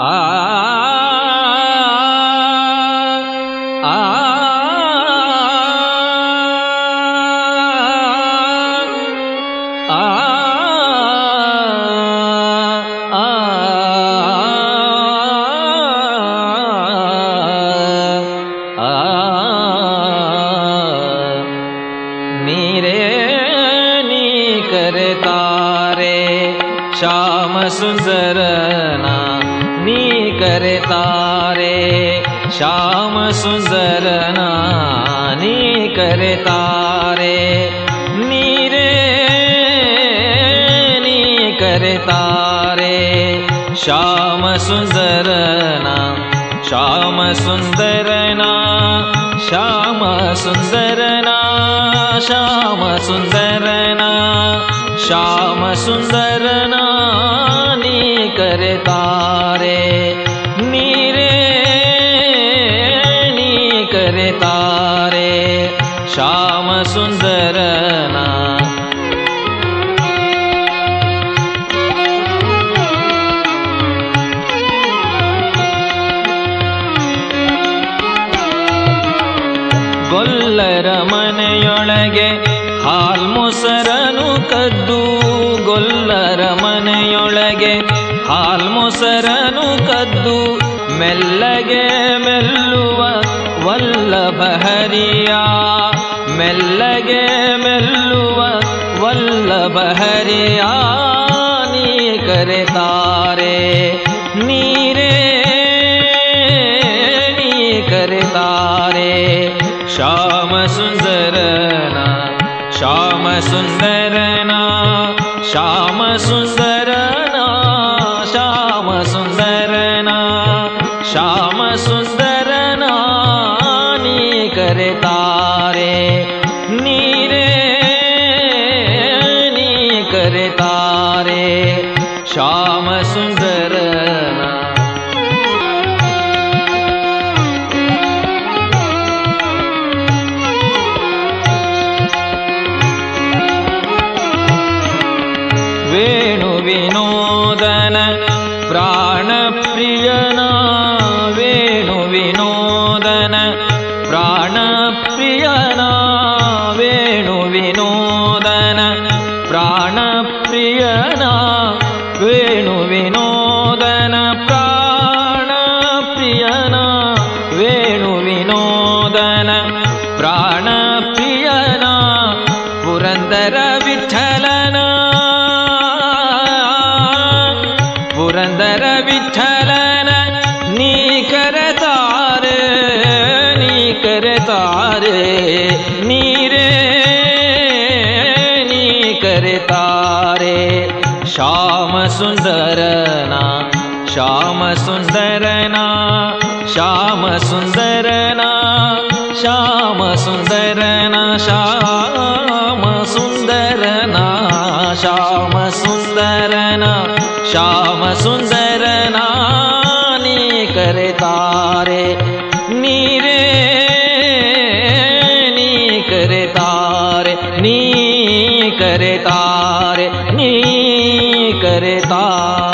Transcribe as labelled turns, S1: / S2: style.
S1: ஆ करे तार श्याम सुन्दरना नी करे तारे। श्याम सुन्दरना नी करे तारे। नीरे नी करे तारे। श्याम सुन्दरना श्याम सुन्दरना श्याम सुन्दरना श्याम सुन्दरना श्याम सुन्दरना करे तारे नीरे नी करे तारे श्याम सुन्दरना ಗೊಲ್ಲರ ಮನೆಯೊಳಗೆ ಹಾಲ್ಮೊಸರನು ಕದ್ದು ಗೊಲ್ಲರ ಮನೆಯೊಳಗೆ ಹಾಲ್ಮೊಸರನು ಕದ್ದು ಮೆಲ್ಲಗೆ ಮೆಲ್ಲುವ ವಲ್ಲಭ ಹರಿಯ ಮೆಲ್ಲಗೆ ಮೆಲ್ಲುವ ವಲ್ಲಭ ಹರಿಯ ನೀ ಕರೆತಾರೆ ನೀರೇ ನೀ ಕರೆತಾರೆ श्याम सुन्दरना श्याम सुन्दरना श्याम सुन्दरना नी करे तारे। नीरे नी करे तारे। श्याम सुन्दरना वेणुविनोदन प्राणप्रियना प्राणप्रियना वेणुविनोदन प्राणप्रियना वेणुविनोदन प्राणप्रियना पुरन्दर विठ्ठलना पुरन्दर विठ्ठलन नी करतारे नी करतारे नीरे नी करतारे श्याम सुन्दरना श्याम सुन्दरना श्याम सुन्दरना श्याम सुन्दरना श्याम सुन्दरना श्याम सुन्दरना श्याम सुन्दरना नी करे तारे। नीरे करे तार नी करे तारे।